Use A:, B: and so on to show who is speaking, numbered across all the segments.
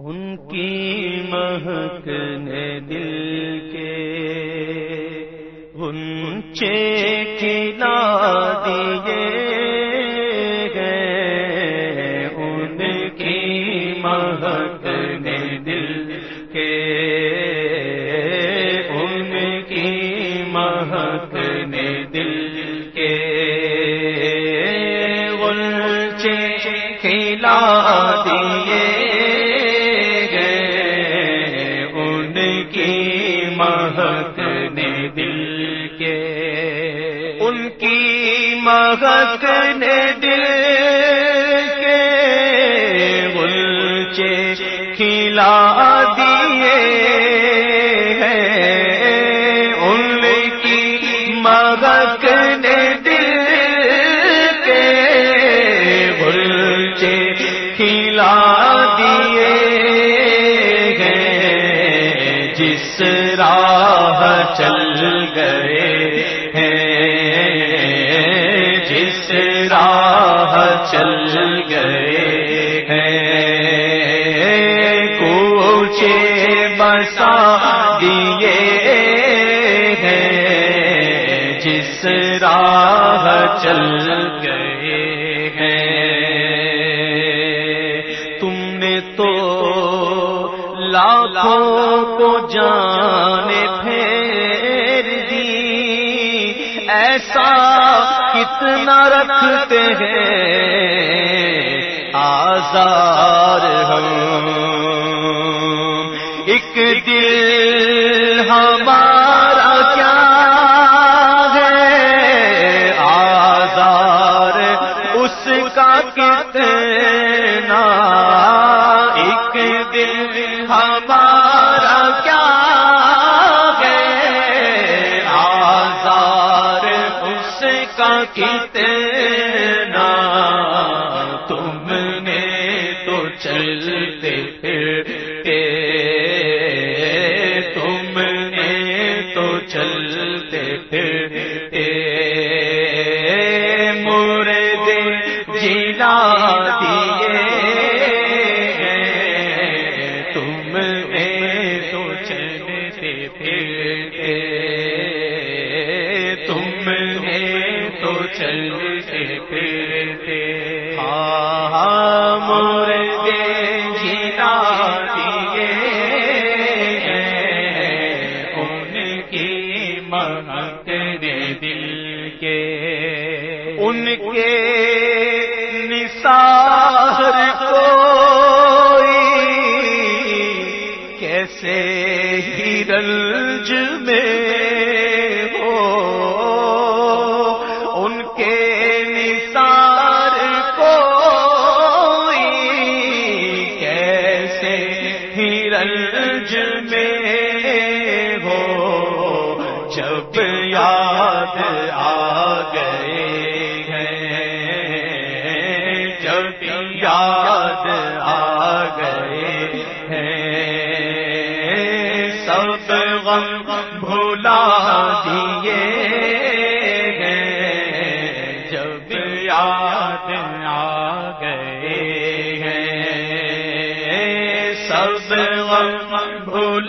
A: ان کی مہکنے دل کے انچے کھلا دیے گئے۔ ان کی مہکنے دل کے ان کی مہکنے دل کے انچے کھلا دیے کی نے دل کے بلچے کھلا دیے ہیں۔ ان کی مہک نے دل کے بلچے کھلا دیے ہیں۔ جس راہ چل گئے چل گئے ہیں۔ تم نے تو لاکھوں کو جان پھیر دی۔ ایسا کتنا رکھتے ہیں۔ آزار ہم کتنا ایک دل ہمارا کیا ہے؟ آزار اس کا کتنا تیرے دل کے ان کے نثار کو کیسے ہی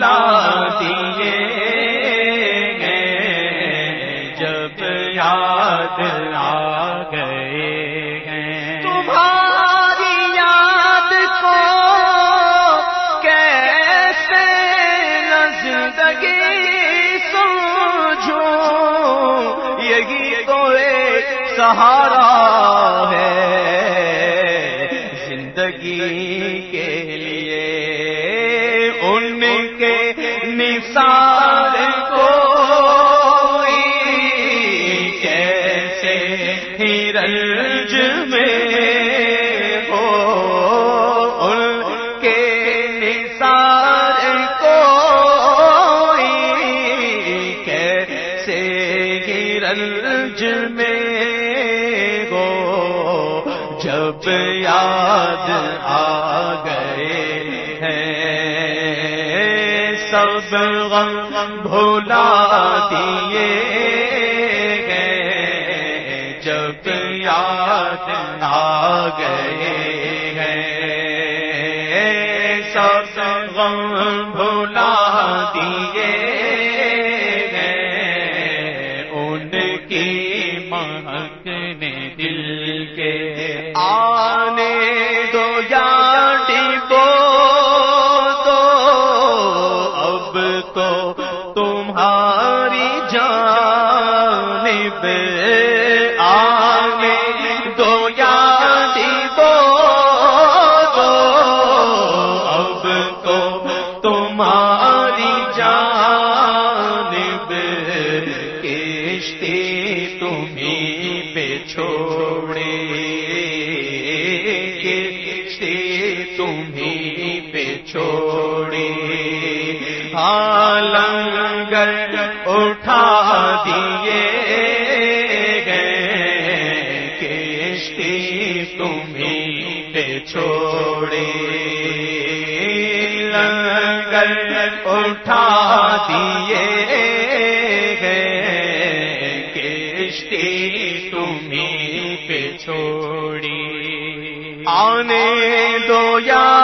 A: دیے ہیں جب یاد آ گئے ہیں۔ تمہاری یاد کو کیسے نہ زندگی سوچو یہی تو ایک سہارا سب غم بھولا دیے گئے جب یاد آ گئے ہیں سب غم بھولا تمہیں پہ اٹھا دیے گئے کشتی تمہیں پہ چھوڑے لنگر اٹھا دیے گئے کشتی تمہیں پہ چھوڑی آنے دو یا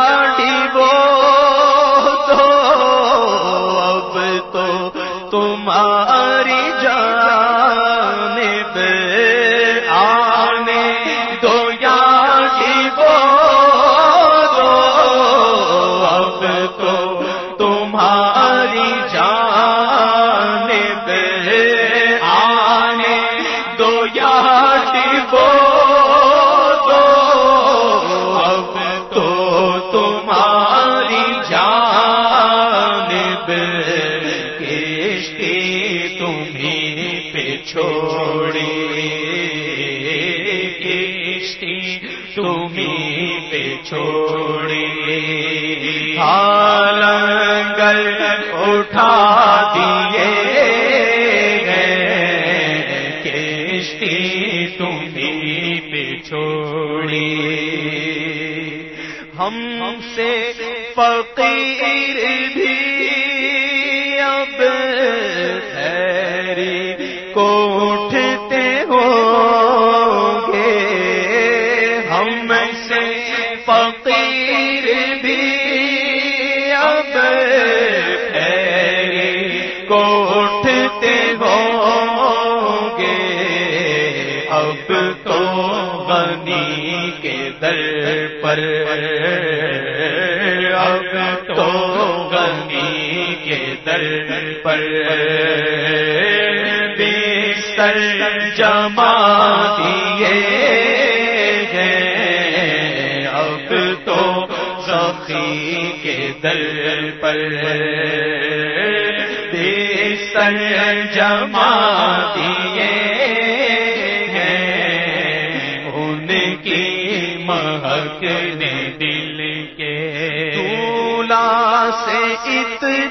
A: غنی کے در پر۔ اب تو غنی کے در پر۔ بستر جما دیے گئے اب تو سخی کے در پر۔ بستر جما دیے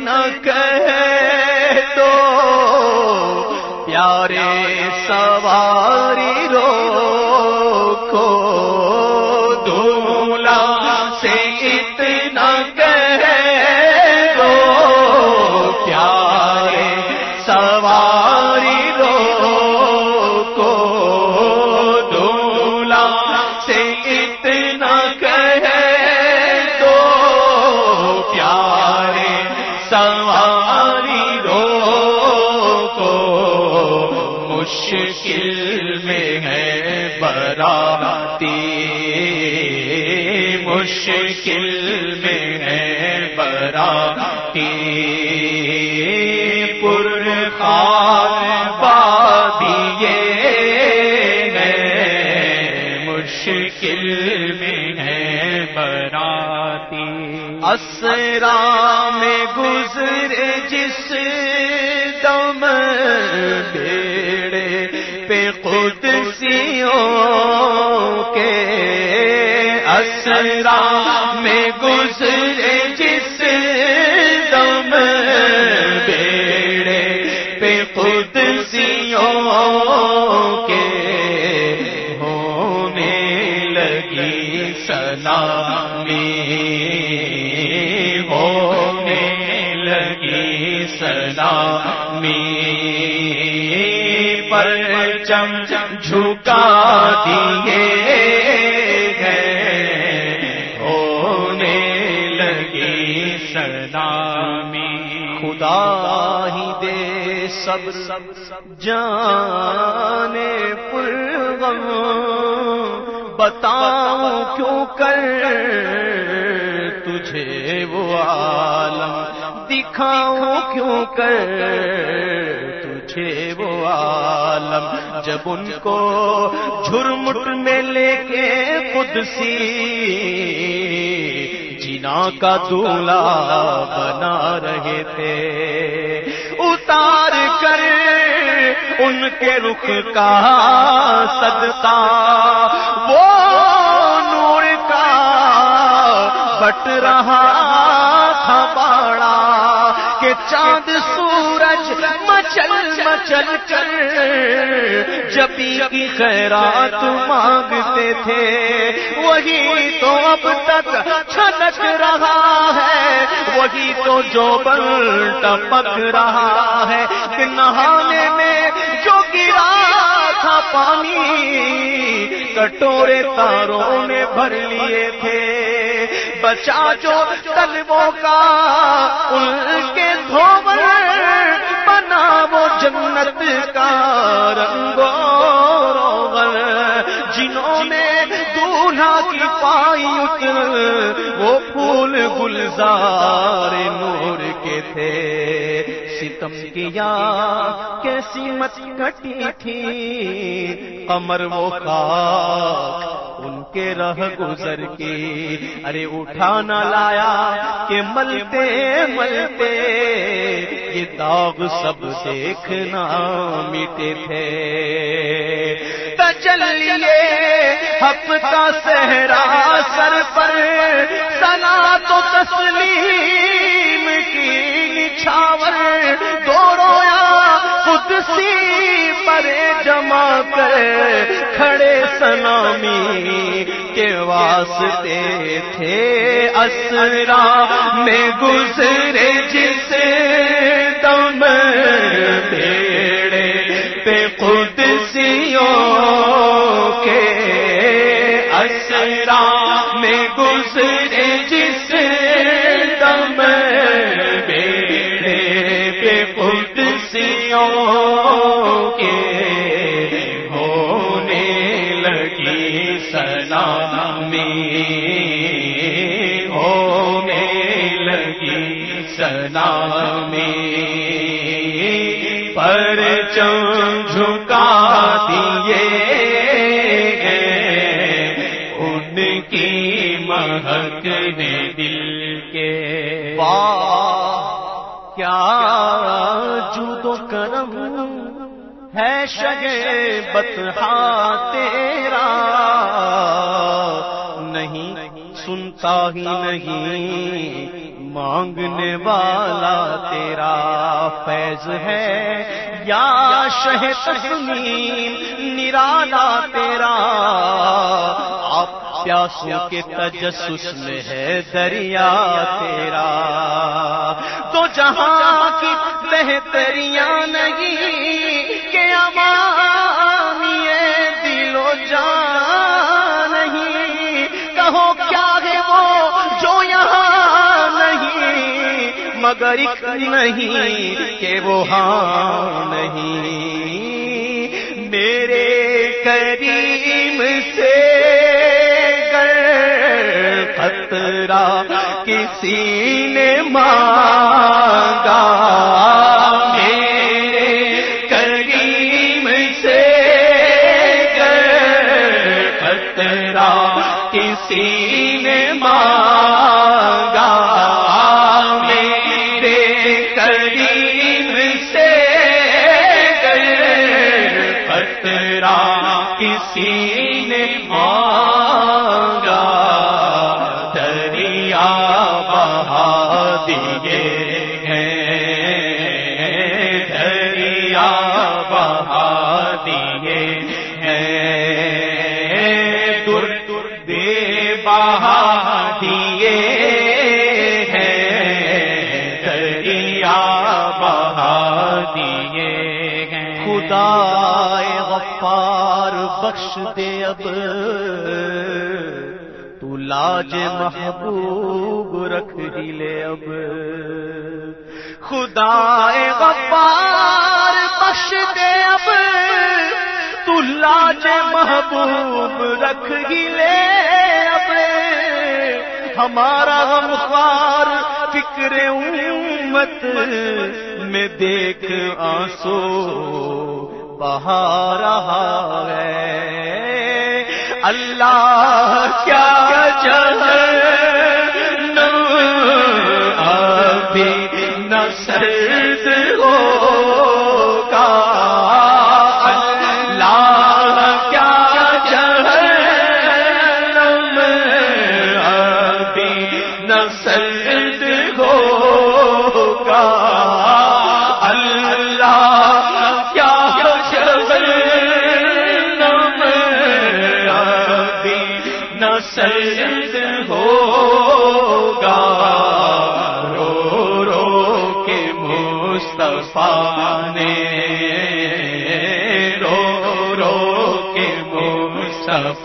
A: نہ کہے تو پیارے سوال مشکل میں ہے، براتی۔ مشکل میں ہے، براتی۔ پر پادیے مشکل میں ہے، براتی۔ اسرا میں گزرے اسرا میں گزرے جس دم بیڑے پہ قدسیوں کے ہونے لگی سلامی، ہونے لگی سلامی۔ پر چم جھکا دیے دے سب سب جانے پر غم بتاؤں کیوں کر تجھے وہ عالم دکھاؤں کیوں کر تجھے وہ عالم جب ان کو جھرمٹ میں لے کے قدسی جنا کا دولا بنا رہے تھے، اتار ان کے رخ کا صدقہ، وہ نور کا بٹ رہا تھا باڑا کہ چاند سورج مچل مچل کر جبی کی خیرات مانگتے تھے، وہی تو اب تک چھلک رہا ہے، وہی تو جو بل ٹپک رہا ہے۔ کہ نہانے میں جو گرا تھا پانی، کٹورے تاروں نے بھر لیے تھے۔ بچا جو طلبوں کا، ان کے دھوبر بنا، وہ جنت کا رنگ روغن جنہوں نے دولہا کی پائی اتر وہ پھول گلزار نور کے تھے۔ ستم کیا کیسی مت کٹی تھی۔ قمر وہ کا ان کے رہ گزر کی۔ ارے اٹھا نہ لایا کہ ملتے ملتے یہ داغ سب دیکھنا مٹے تھے۔ چلیے حق کا صحرا سر پر، سنا تو تسلیم۔ پشاور دو رویا خود سی پرے جمع کر کھڑے سنامی کے واسطے تھے اسرا میں گزرے جسے بتہا تیرا نہیں سنتا ہی نہیں، مانگنے والا تیرا فیض ہے۔ یا شہ تسلیم نرالا تیرا۔ آپ پیاسوں کے تجسس میں ہے دریا تیرا۔ تو جہاں کی بہتریاں نہیں کہ امانی مگر ایک نہیں کہ وہ ہاں نہیں۔ میرے کریم سے خطرہ کسی نے مانگا۔ میرے کریم سے کسی خدا غفار بخش دے اب۔ تو لاج محبوب رکھ ہی لے اب۔ خدا غفار بخش دے اب۔ تو لاج محبوب رکھ ہی لے اب۔ ہمارا غمخوار فکر امت میں دیکھ آنسو۔ بہا رہا ہے۔ اللہ کیا جہنم ابھی نہ سرد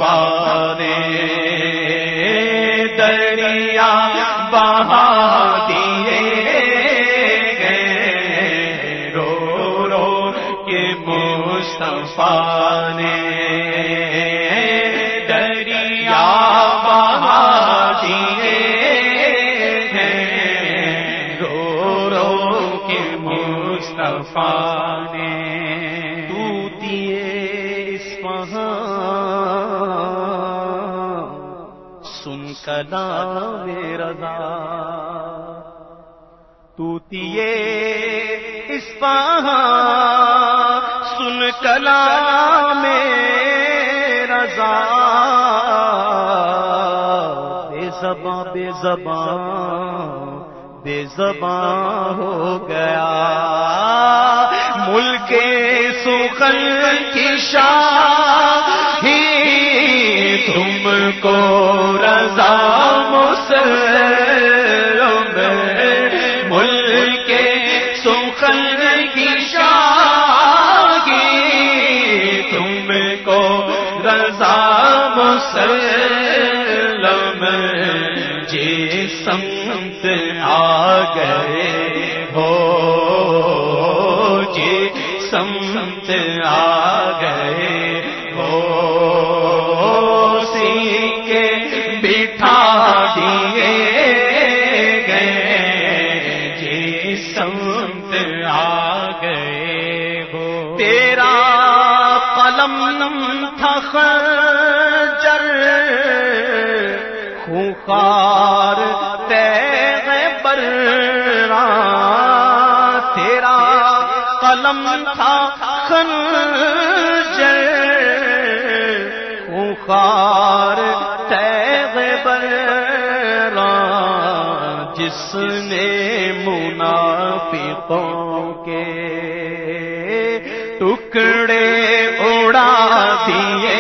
A: پانے دریا بہا دیے گئے۔ رو رو کے مصطفیٰ نے کلام رضا۔ تو تیے اس سن کلام رضا۔ بے زباں بے زباں۔ بے زباں ہو گیا۔ ملک سخن کی شاہی تم کو رضا مسلم ملک سخن کی شاہی تم کو رضا مسلم سم سے آ گئے۔ خوخار تیغ برا تیرا قلم تھا خنجر خوخار تیغ جس نے منافقوں کے ٹکڑے اڑا دیے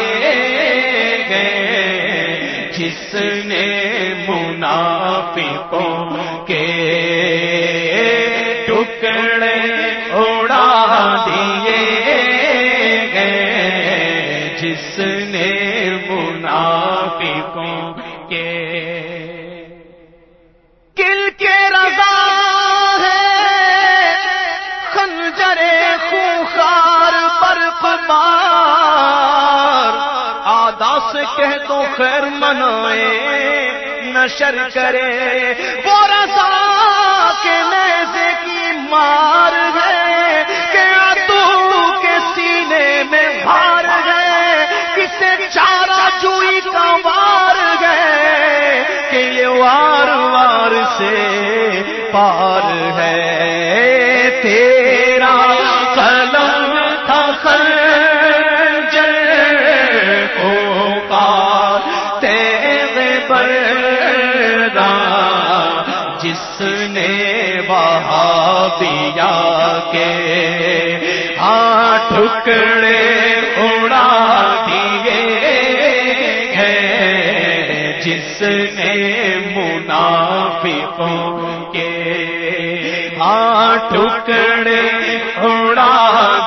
A: گئے، جس نے منافقوں کے ٹکڑے اڑا دیے گئے جس نے منافقوں کے کل کے رضا ہے خنجر خوخار برف بار آدا سے کہہ دو خیر منائے نشر کرے۔ وہ رضا کے نیزے کی مار ہے کہ تو کے سینے میں بھار ہے۔ کسے چارہ چوئی کا وار ہے کہ یہ وار وار سے پار ہے۔ تیرا وہابیا کے آٹھ ٹکڑے اڑا دیے ہیں جس نے منافقوں کے آٹھ ٹکڑے اڑا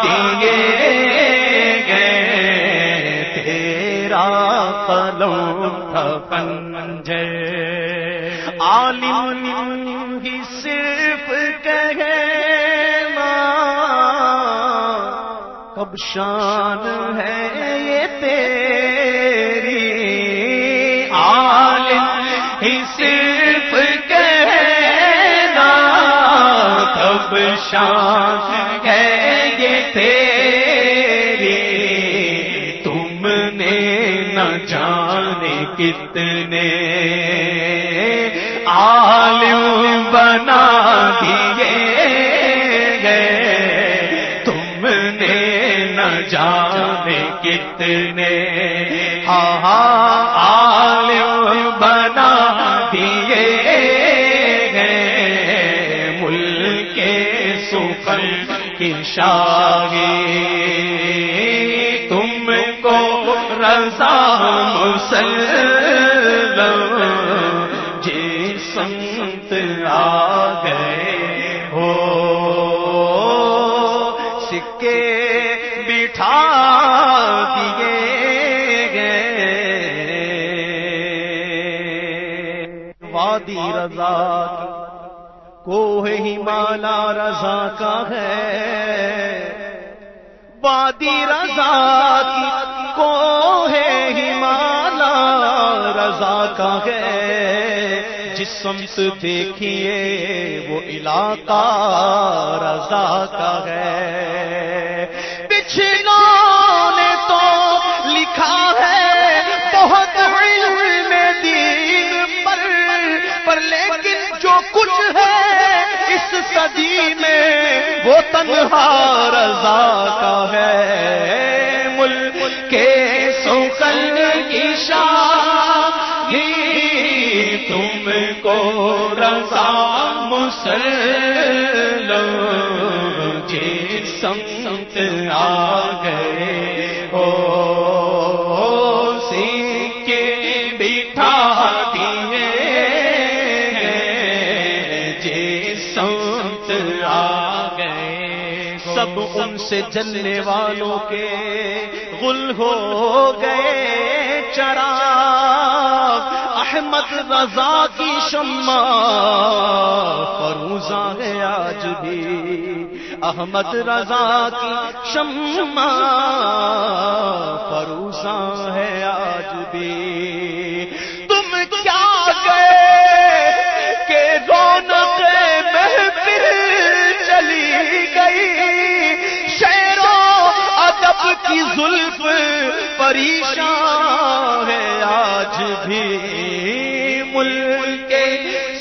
A: دیے گئے تیرا تھا پنجے عالم شان ہے یہ تیری عالم ہی صرف کہنا کب شان ہے یہ تیری۔ تم نے نہ جانے کتنے عالم بنا دیے کتنے عالم بنا دیے گئے ملک سفر کی شاہی۔ تم کو رضا مسلم وادی رضا کوہ ہی مالا رضا کا ہے۔ وادی رضا کی کوہ ہی مالا رضا کا ہے۔ جس سمت دیکھیے وہ علاقہ رضا کا ہے۔ صدی میں وہ تنہا رضا کا ہے۔ ملک کے سوکل کی شاہی تم کو رضا مسلم جی سمت آ گئے ہو۔ گئے سب ان سے جلنے والوں کے گل ہو گئے چرا احمد رضا کی شما فروزہ ہے آج بھی۔ احمد رضا کی شما فروزہ ہے آج بھی۔ پریشان ہے آج بھی ملک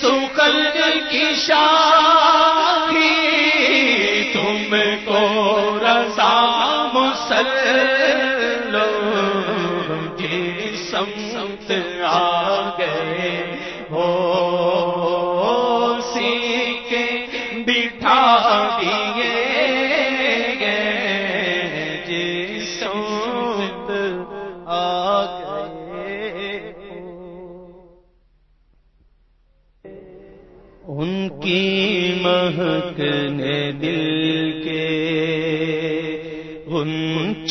A: سکل کی شاہی تم کو رضا مسلم جی سمت آ گئے ہو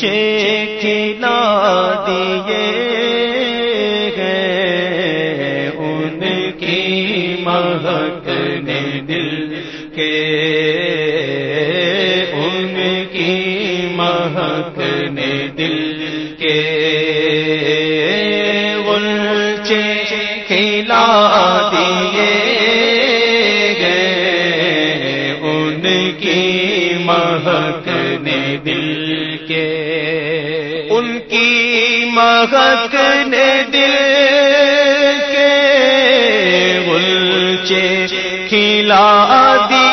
A: گنچے کھلا دیے گئے ان کی مہک نے دل کے ان کی مہک نے دل کے گنچے کھلا دیے مہکنے مہک دل کے۔ ان کی مہکنے دل کے۔ گلچے کھلا دی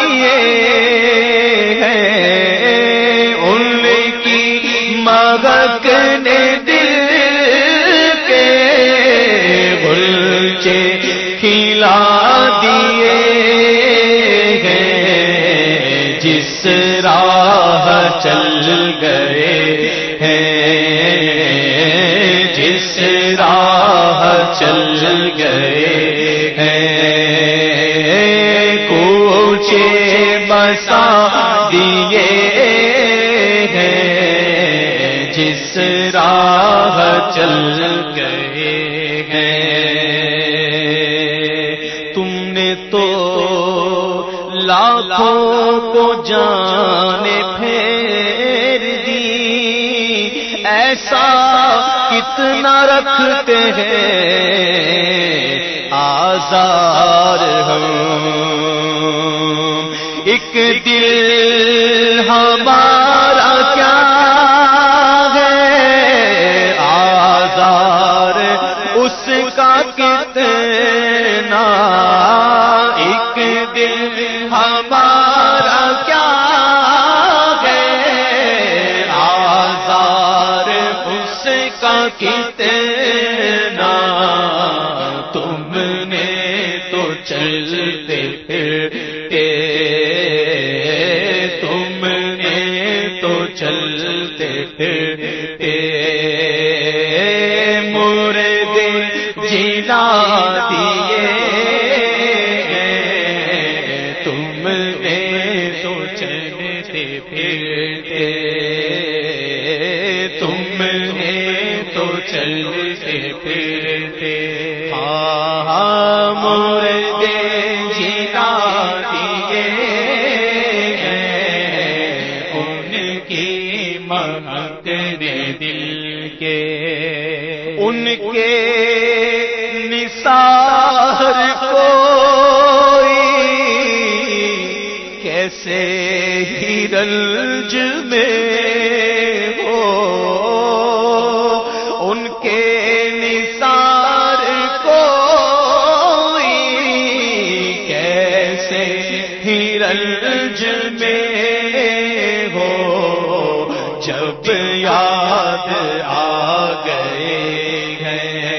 A: لاکھوں کو جانے پھیر دی۔ ایسا کتنا رکھتے ہیں آزار ہم۔ ایک دل کا کتنا تم نے تو چلتے پھرتے، تم نے تو چلتے پھرتے۔ مردے جلا دیے تم نے تو چلتے پھرتے۔ ہی میں ہو، ان کے نثار کوئی کیسے ہی میں ہو؟ جب یاد آ گئے ہیں،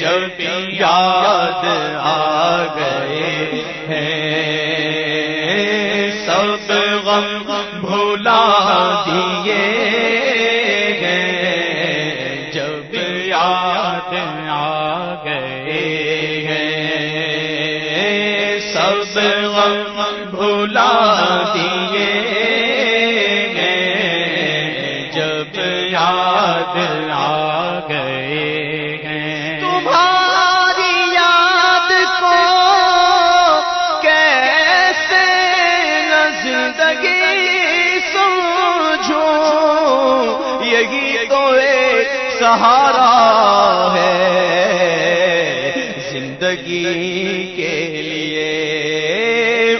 A: جب یاد آ گئے ہیں۔ سہارا ہے زندگی کے لیے۔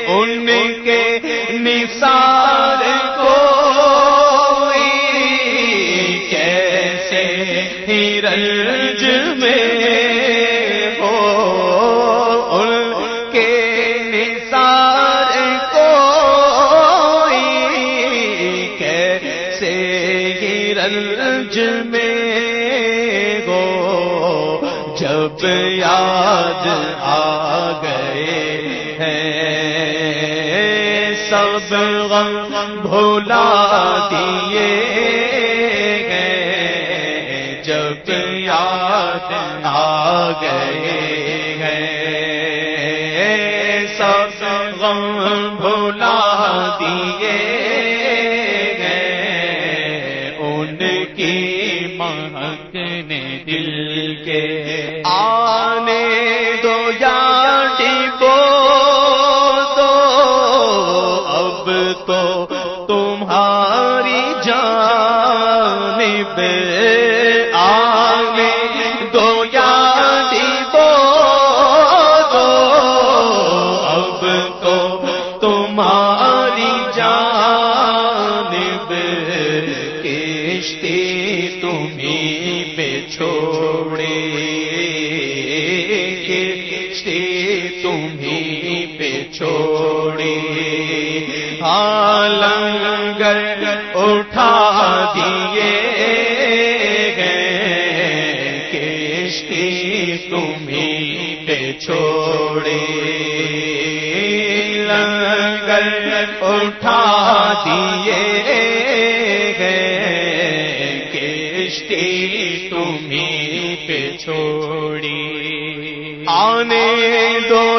A: ان کے نثار کو کیسے ہی رنج میں دیے گئے، جب یاد آ گئے ہیں سب غم بھولا دیے گئے۔ ان کی مہک نے دل کے آنے دو یا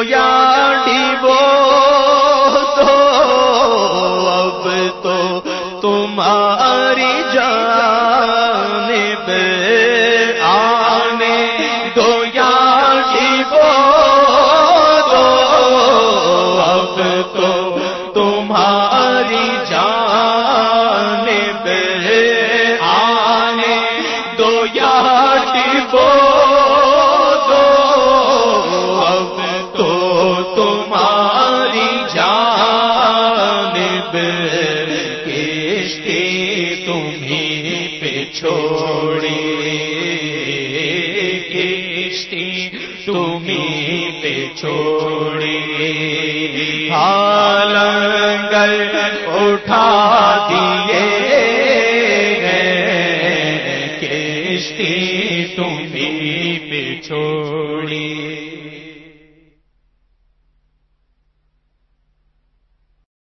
A: دو یا تو اب تو تمہاری جان